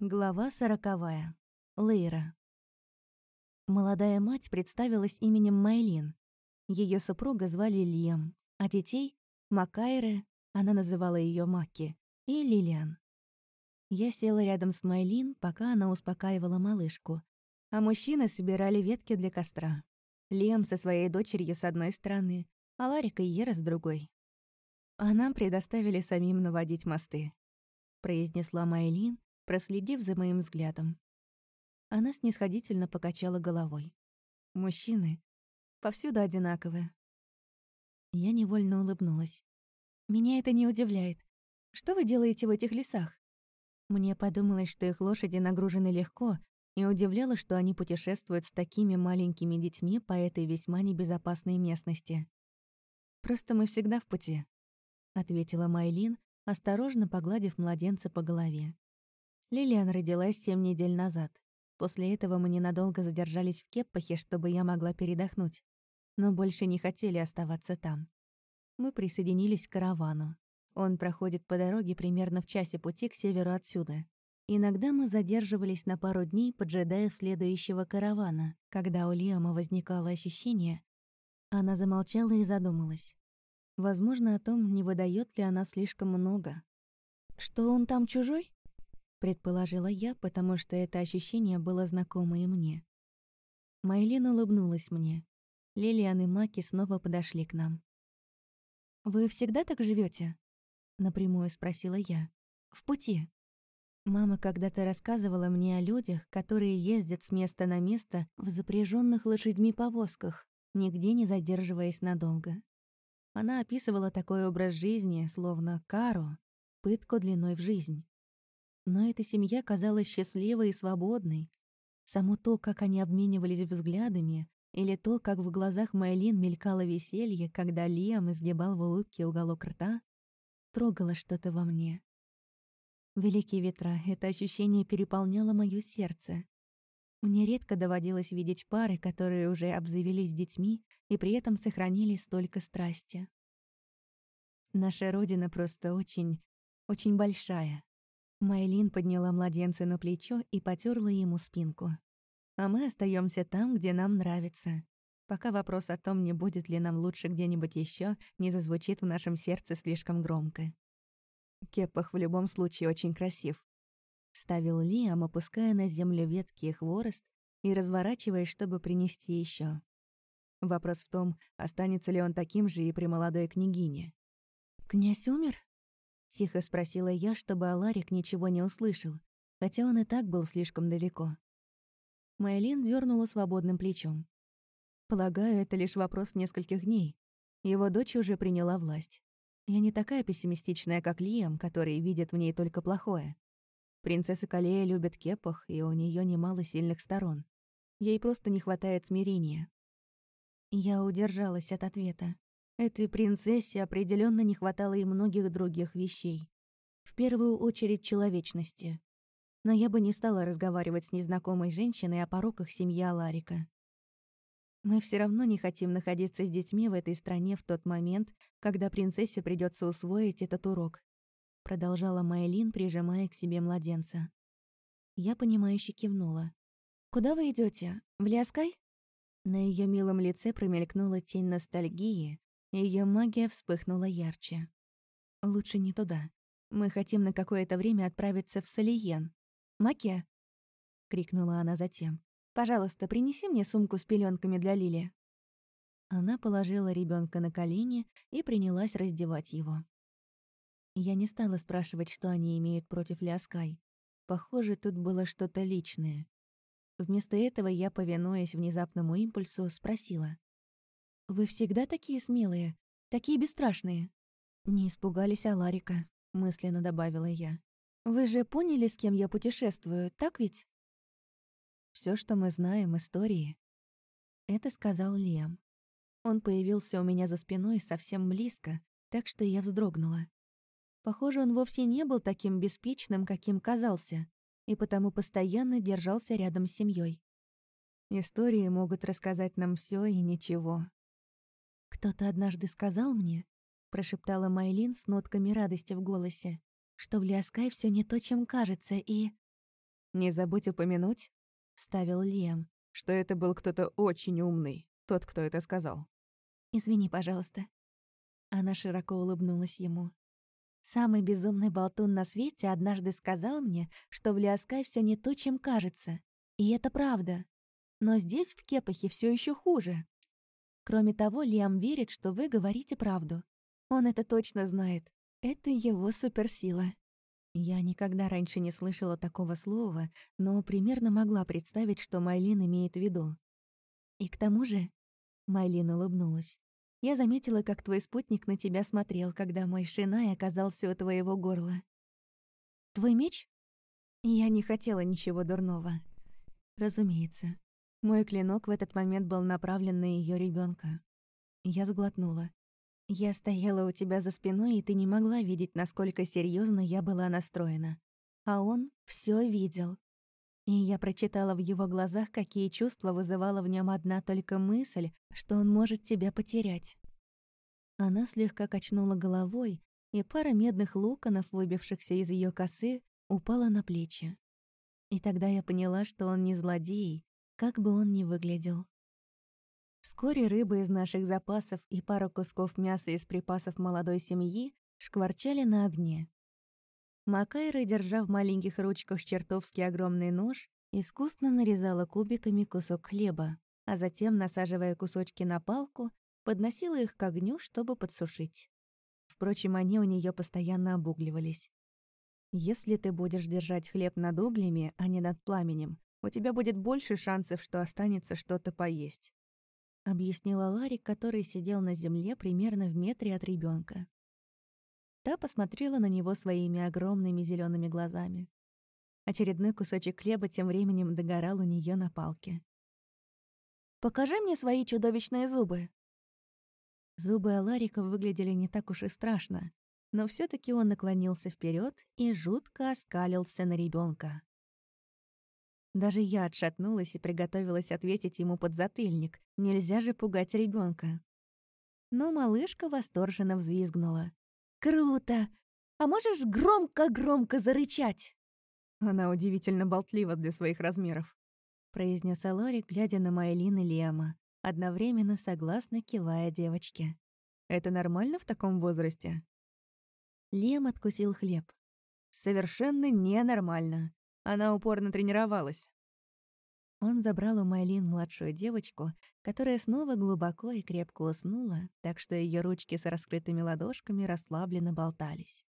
Глава сороковая. Лейра. Молодая мать представилась именем Майлин. Ее супруга звали Лиам, а детей — Макайре, она называла ее Макки, и Лилиан. Я села рядом с Майлин, пока она успокаивала малышку, а мужчины собирали ветки для костра. Лиам со своей дочерью с одной стороны, а Ларика и Ера с другой. А нам предоставили самим наводить мосты, произнесла Майлин, проследив за моим взглядом. Она снисходительно покачала головой. Мужчины повсюду одинаковые. Я невольно улыбнулась. Меня это не удивляет. Что вы делаете в этих лесах? Мне подумалось, что их лошади нагружены легко, и удивляло, что они путешествуют с такими маленькими детьми по этой весьма небезопасной местности. «Просто мы всегда в пути», — ответила Майлин, осторожно погладив младенца по голове. Лилиан родилась семь недель назад. После этого мы ненадолго задержались в Кеппахе, чтобы я могла передохнуть. Но больше не хотели оставаться там. Мы присоединились к каравану. Он проходит по дороге примерно в часе пути к северу отсюда. Иногда мы задерживались на пару дней, поджидая следующего каравана. Когда у Лиама возникало ощущение, она замолчала и задумалась. Возможно, о том, не выдает ли она слишком много. «Что он там чужой?» Предположила я, потому что это ощущение было знакомо и мне. Майлин улыбнулась мне. Лилиан и Маки снова подошли к нам. «Вы всегда так живете? напрямую спросила я. «В пути?» Мама когда-то рассказывала мне о людях, которые ездят с места на место в запряженных лошадьми повозках, нигде не задерживаясь надолго. Она описывала такой образ жизни, словно кару, пытку длиной в жизнь. Но эта семья казалась счастливой и свободной. Само то, как они обменивались взглядами, или то, как в глазах Майлин мелькало веселье, когда Лиам изгибал в улыбке уголок рта, трогало что-то во мне. Великие ветра, это ощущение переполняло моё сердце. Мне редко доводилось видеть пары, которые уже обзавелись детьми и при этом сохранили столько страсти. Наша Родина просто очень, очень большая. Майлин подняла младенца на плечо и потерла ему спинку. А мы остаемся там, где нам нравится. Пока вопрос о том, не будет ли нам лучше где-нибудь еще, не зазвучит в нашем сердце слишком громко. Кепах в любом случае очень красив. Ставил Лиам, опуская на землю ветки и хворост и разворачиваясь, чтобы принести еще. Вопрос в том, останется ли он таким же и при молодой княгине. «Князь умер?» — тихо спросила я, чтобы Аларик ничего не услышал, хотя он и так был слишком далеко. Майлин дернула свободным плечом. «Полагаю, это лишь вопрос нескольких дней. Его дочь уже приняла власть. Я не такая пессимистичная, как Лиам, который видит в ней только плохое. Принцесса Калея любит кепах, и у нее немало сильных сторон. Ей просто не хватает смирения». Я удержалась от ответа. Этой принцессе определенно не хватало и многих других вещей. В первую очередь человечности. Но я бы не стала разговаривать с незнакомой женщиной о пороках семьи Аларика. Мы все равно не хотим находиться с детьми в этой стране в тот момент, когда принцессе придется усвоить этот урок. Продолжала Майлин, прижимая к себе младенца. Я понимающе кивнула. «Куда вы идете? В Ляскай?» На ее милом лице промелькнула тень ностальгии, ее магия вспыхнула ярче. «Лучше не туда. Мы хотим на какое-то время отправиться в Салиен. Маке!» — крикнула она затем. «Пожалуйста, принеси мне сумку с пеленками для Лили». Она положила ребенка на колени и принялась раздевать его. Я не стала спрашивать, что они имеют против Ляскай. Похоже, тут было что-то личное. Вместо этого я, повинуясь внезапному импульсу, спросила. «Вы всегда такие смелые, такие бесстрашные?» «Не испугались Аларика», — мысленно добавила я. «Вы же поняли, с кем я путешествую, так ведь?» Все, что мы знаем, истории». Это сказал Лиам. Он появился у меня за спиной совсем близко, так что я вздрогнула. Похоже, он вовсе не был таким беспечным, каким казался, и потому постоянно держался рядом с семьей. Истории могут рассказать нам все и ничего. «Кто-то однажды сказал мне», — прошептала Майлин с нотками радости в голосе, «что в Лиаскай все не то, чем кажется, и...» «Не забудь упомянуть», — вставил Лиам, «что это был кто-то очень умный, тот, кто это сказал». «Извини, пожалуйста». Она широко улыбнулась ему. Самый безумный болтун на свете однажды сказал мне, что в Лиаскай все не то, чем кажется. И это правда. Но здесь, в Кепахе, все еще хуже. Кроме того, Лиам верит, что вы говорите правду. Он это точно знает. Это его суперсила. Я никогда раньше не слышала такого слова, но примерно могла представить, что Майлин имеет в виду. И к тому же, Майлин улыбнулась. Я заметила, как твой спутник на тебя смотрел, когда мой шинай оказался у твоего горла. Твой меч? Я не хотела ничего дурного. Разумеется. Мой клинок в этот момент был направлен на ее ребенка. Я сглотнула. Я стояла у тебя за спиной, и ты не могла видеть, насколько серьезно я была настроена. А он все видел. И я прочитала в его глазах, какие чувства вызывала в нем одна только мысль, что он может тебя потерять. Она слегка качнула головой, и пара медных локонов, выбившихся из ее косы, упала на плечи. И тогда я поняла, что он не злодей, как бы он ни выглядел. Вскоре рыба из наших запасов и пара кусков мяса из припасов молодой семьи шкварчали на огне. Макайра, держа в маленьких ручках чертовски огромный нож, искусно нарезала кубиками кусок хлеба, а затем, насаживая кусочки на палку, подносила их к огню, чтобы подсушить. Впрочем, они у нее постоянно обугливались. Если ты будешь держать хлеб над углями, а не над пламенем, у тебя будет больше шансов, что останется что-то поесть. Объяснила Ларри, который сидел на земле примерно в метре от ребенка. Та посмотрела на него своими огромными зелеными глазами. Очередной кусочек хлеба тем временем догорал у нее на палке. «Покажи мне свои чудовищные зубы!» Зубы Аларика выглядели не так уж и страшно, но все таки он наклонился вперед и жутко оскалился на ребенка. Даже я отшатнулась и приготовилась ответить ему под затыльник. Нельзя же пугать ребенка. Но малышка восторженно взвизгнула. «Круто! А можешь громко-громко зарычать?» Она удивительно болтлива для своих размеров, произнес Алори, глядя на Майлин и Лема, одновременно согласно кивая девочке. «Это нормально в таком возрасте?» Лем откусил хлеб. «Совершенно ненормально. Она упорно тренировалась». Он забрал у Майлин младшую девочку, которая снова глубоко и крепко уснула, так что ее ручки с раскрытыми ладошками расслабленно болтались.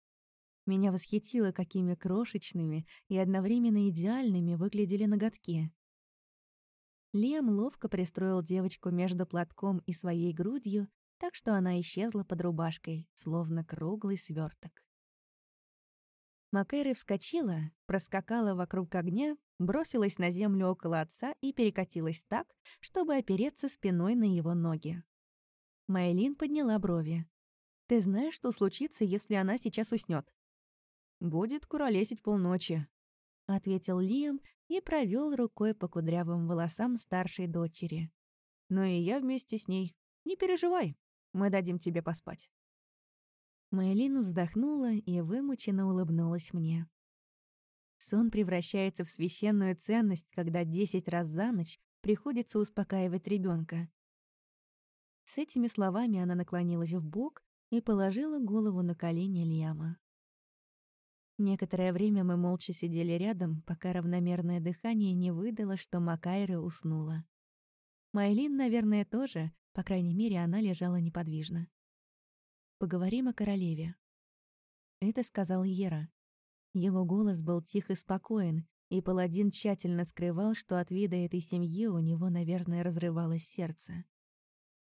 Меня восхитило, какими крошечными и одновременно идеальными выглядели ноготки. Лем ловко пристроил девочку между платком и своей грудью, так что она исчезла под рубашкой, словно круглый сверток. Макэри вскочила, проскакала вокруг огня, бросилась на землю около отца и перекатилась так, чтобы опереться спиной на его ноги. Майлин подняла брови. «Ты знаешь, что случится, если она сейчас уснет? «Будет куролесить полночи», — ответил Лиам и провел рукой по кудрявым волосам старшей дочери. «Ну и я вместе с ней. Не переживай, мы дадим тебе поспать». Мэйлин вздохнула и вымученно улыбнулась мне. Сон превращается в священную ценность, когда десять раз за ночь приходится успокаивать ребенка. С этими словами она наклонилась в бок и положила голову на колени Лиама. Некоторое время мы молча сидели рядом, пока равномерное дыхание не выдало, что Макайра уснула. Майлин, наверное, тоже, по крайней мере, она лежала неподвижно. Поговорим о королеве». Это сказал Ера. Его голос был тих и спокоен, и паладин тщательно скрывал, что от вида этой семьи у него, наверное, разрывалось сердце.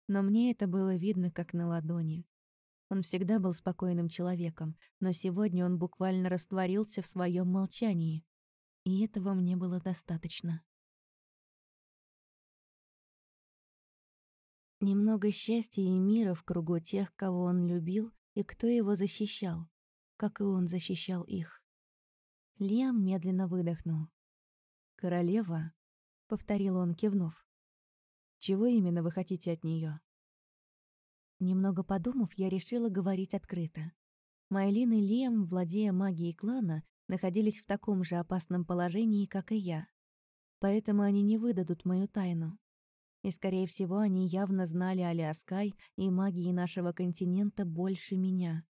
Но мне это было видно как на ладони. Он всегда был спокойным человеком, но сегодня он буквально растворился в своем молчании. И этого мне было достаточно. Немного счастья и мира в кругу тех, кого он любил и кто его защищал, как и он защищал их. Лиам медленно выдохнул. «Королева?» — повторил он, кивнув. «Чего именно вы хотите от нее? Немного подумав, я решила говорить открыто. Майлин и Лиам, владея магией клана, находились в таком же опасном положении, как и я. Поэтому они не выдадут мою тайну. И, скорее всего, они явно знали о и магии нашего континента больше меня.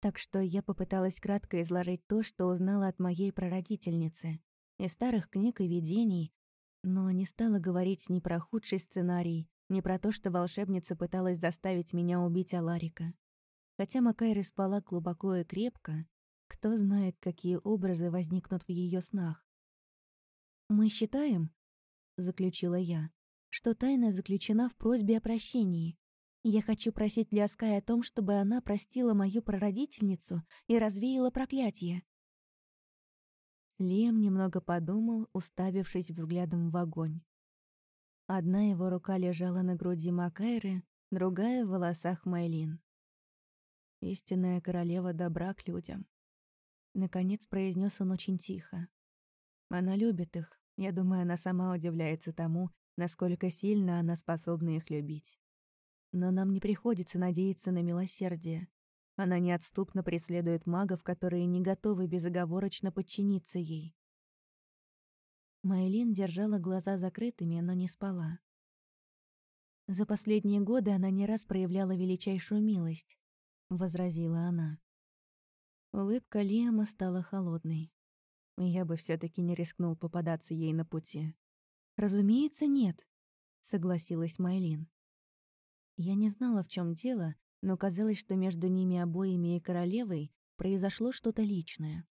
Так что я попыталась кратко изложить то, что узнала от моей прародительницы, из старых книг и видений, но не стала говорить ни про худший сценарий, ни про то, что волшебница пыталась заставить меня убить Аларика. Хотя Макайра спала глубоко и крепко, кто знает, какие образы возникнут в ее снах. «Мы считаем», — заключила я, — «что тайна заключена в просьбе о прощении. Я хочу просить Ляскай о том, чтобы она простила мою прародительницу и развеяла проклятие. Лем немного подумал, уставившись взглядом в огонь. Одна его рука лежала на груди Макайры, другая — в волосах Майлин. «Истинная королева добра к людям», — наконец произнес он очень тихо. «Она любит их. Я думаю, она сама удивляется тому, насколько сильно она способна их любить. Но нам не приходится надеяться на милосердие. Она неотступно преследует магов, которые не готовы безоговорочно подчиниться ей. Майлин держала глаза закрытыми, но не спала. «За последние годы она не раз проявляла величайшую милость», — возразила она. Улыбка Лиама стала холодной. Я бы все таки не рискнул попадаться ей на пути. «Разумеется, нет», — согласилась Майлин. Я не знала, в чем дело, но казалось, что между ними обоими и королевой произошло что-то личное.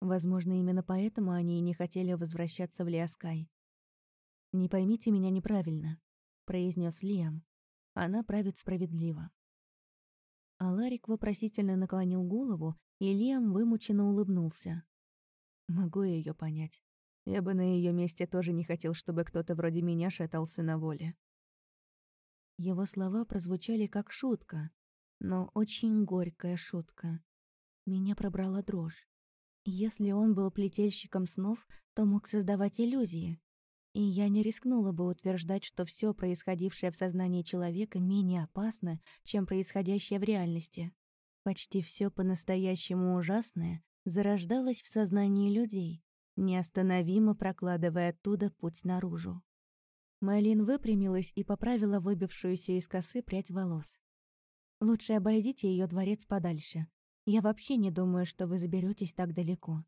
Возможно, именно поэтому они и не хотели возвращаться в Лиаскай. «Не поймите меня неправильно», — произнес Лиам. «Она правит справедливо». Аларик вопросительно наклонил голову, и Лиам вымученно улыбнулся. «Могу ее понять. Я бы на ее месте тоже не хотел, чтобы кто-то вроде меня шатался на воле. Его слова прозвучали как шутка, но очень горькая шутка. Меня пробрала дрожь. Если он был плетельщиком снов, то мог создавать иллюзии. И я не рискнула бы утверждать, что все происходившее в сознании человека менее опасно, чем происходящее в реальности. Почти все по-настоящему ужасное зарождалось в сознании людей, неостановимо прокладывая оттуда путь наружу. Майлин выпрямилась и поправила выбившуюся из косы прядь волос. «Лучше обойдите ее дворец подальше. Я вообще не думаю, что вы заберетесь так далеко.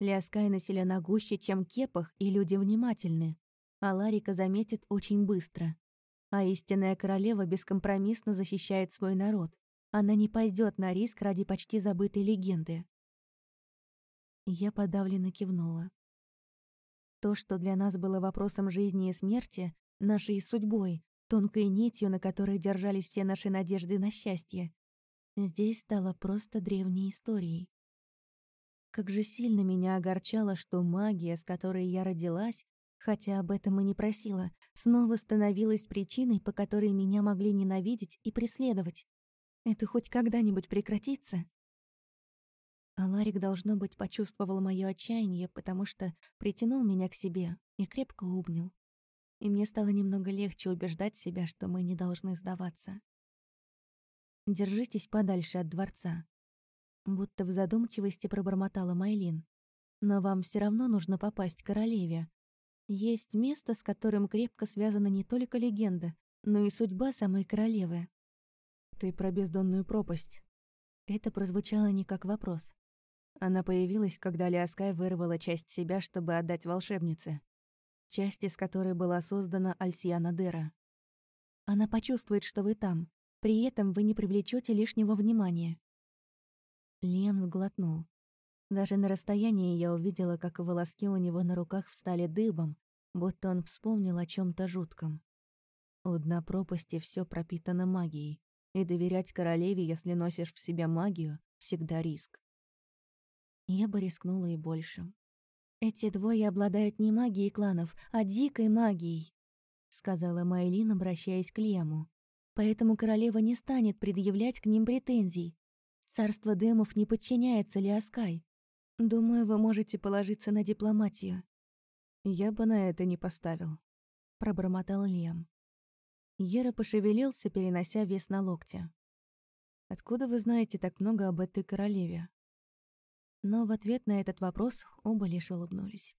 Ляскай населена гуще, чем Кепах, и люди внимательны. А Ларика заметит очень быстро. А истинная королева бескомпромиссно защищает свой народ. Она не пойдет на риск ради почти забытой легенды». Я подавленно кивнула. То, что для нас было вопросом жизни и смерти, нашей судьбой, тонкой нитью, на которой держались все наши надежды на счастье, здесь стало просто древней историей. Как же сильно меня огорчало, что магия, с которой я родилась, хотя об этом и не просила, снова становилась причиной, по которой меня могли ненавидеть и преследовать. Это хоть когда-нибудь прекратится? А Ларик, должно быть, почувствовал мое отчаяние, потому что притянул меня к себе и крепко обнял. И мне стало немного легче убеждать себя, что мы не должны сдаваться. «Держитесь подальше от дворца», — будто в задумчивости пробормотала Майлин. «Но вам все равно нужно попасть к королеве. Есть место, с которым крепко связана не только легенда, но и судьба самой королевы». «Ты про бездонную пропасть». Это прозвучало не как вопрос. Она появилась, когда Лиаскай вырвала часть себя, чтобы отдать волшебнице. Часть, из которой была создана Альсиана Дера. Она почувствует, что вы там. При этом вы не привлечете лишнего внимания. Лем сглотнул. Даже на расстоянии я увидела, как волоски у него на руках встали дыбом, будто он вспомнил о чем то жутком. У дна пропасти все пропитано магией, и доверять королеве, если носишь в себе магию, всегда риск. Я бы рискнула и больше. «Эти двое обладают не магией кланов, а дикой магией», — сказала Майлин, обращаясь к Лему. «Поэтому королева не станет предъявлять к ним претензий. Царство демов не подчиняется Лиаскай. Думаю, вы можете положиться на дипломатию». «Я бы на это не поставил», — пробормотал Лем. Ера пошевелился, перенося вес на локте. «Откуда вы знаете так много об этой королеве?» Но в ответ на этот вопрос оба лишь улыбнулись.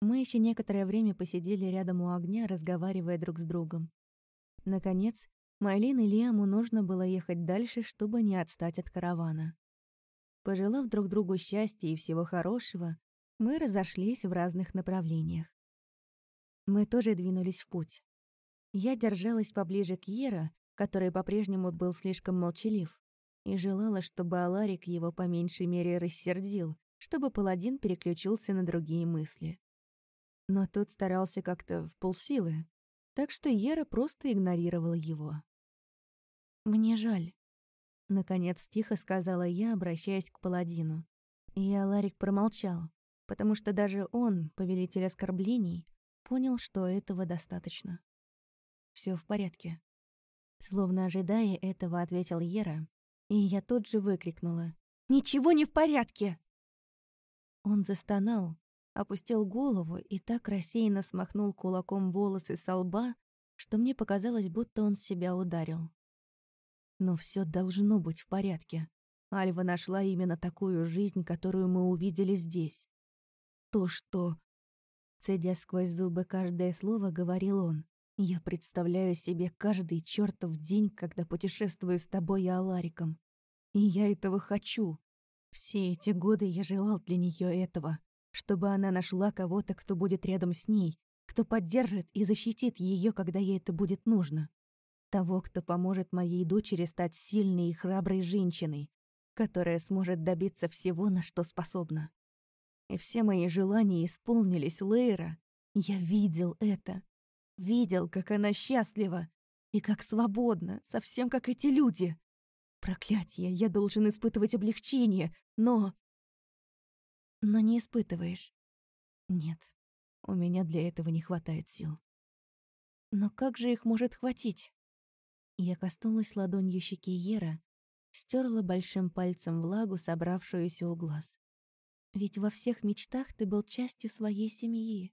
Мы еще некоторое время посидели рядом у огня, разговаривая друг с другом. Наконец, Майлин и Лиаму нужно было ехать дальше, чтобы не отстать от каравана. Пожелав друг другу счастья и всего хорошего, мы разошлись в разных направлениях. Мы тоже двинулись в путь. Я держалась поближе к Ера, который по-прежнему был слишком молчалив, и желала, чтобы Аларик его по меньшей мере рассердил, чтобы паладин переключился на другие мысли. Но тот старался как-то в полсилы, так что Ера просто игнорировала его. «Мне жаль», — наконец тихо сказала я, обращаясь к паладину. И Аларик промолчал, потому что даже он, повелитель оскорблений, понял, что этого достаточно. Все в порядке». Словно ожидая этого, ответил Ера, и я тут же выкрикнула. «Ничего не в порядке!» Он застонал, опустил голову и так рассеянно смахнул кулаком волосы со лба, что мне показалось, будто он себя ударил. Но все должно быть в порядке. Альва нашла именно такую жизнь, которую мы увидели здесь. То, что... Цедя сквозь зубы каждое слово, говорил он. Я представляю себе каждый чертов день, когда путешествую с тобой и Алариком. И я этого хочу. Все эти годы я желал для нее этого чтобы она нашла кого-то, кто будет рядом с ней, кто поддержит и защитит ее, когда ей это будет нужно. Того, кто поможет моей дочери стать сильной и храброй женщиной, которая сможет добиться всего, на что способна. И все мои желания исполнились, Лейра. Я видел это. Видел, как она счастлива и как свободна, совсем как эти люди. Проклятье, я должен испытывать облегчение, но но не испытываешь. Нет, у меня для этого не хватает сил. Но как же их может хватить? Я коснулась ладонью щеки Ера, стерла большим пальцем влагу, собравшуюся у глаз. Ведь во всех мечтах ты был частью своей семьи.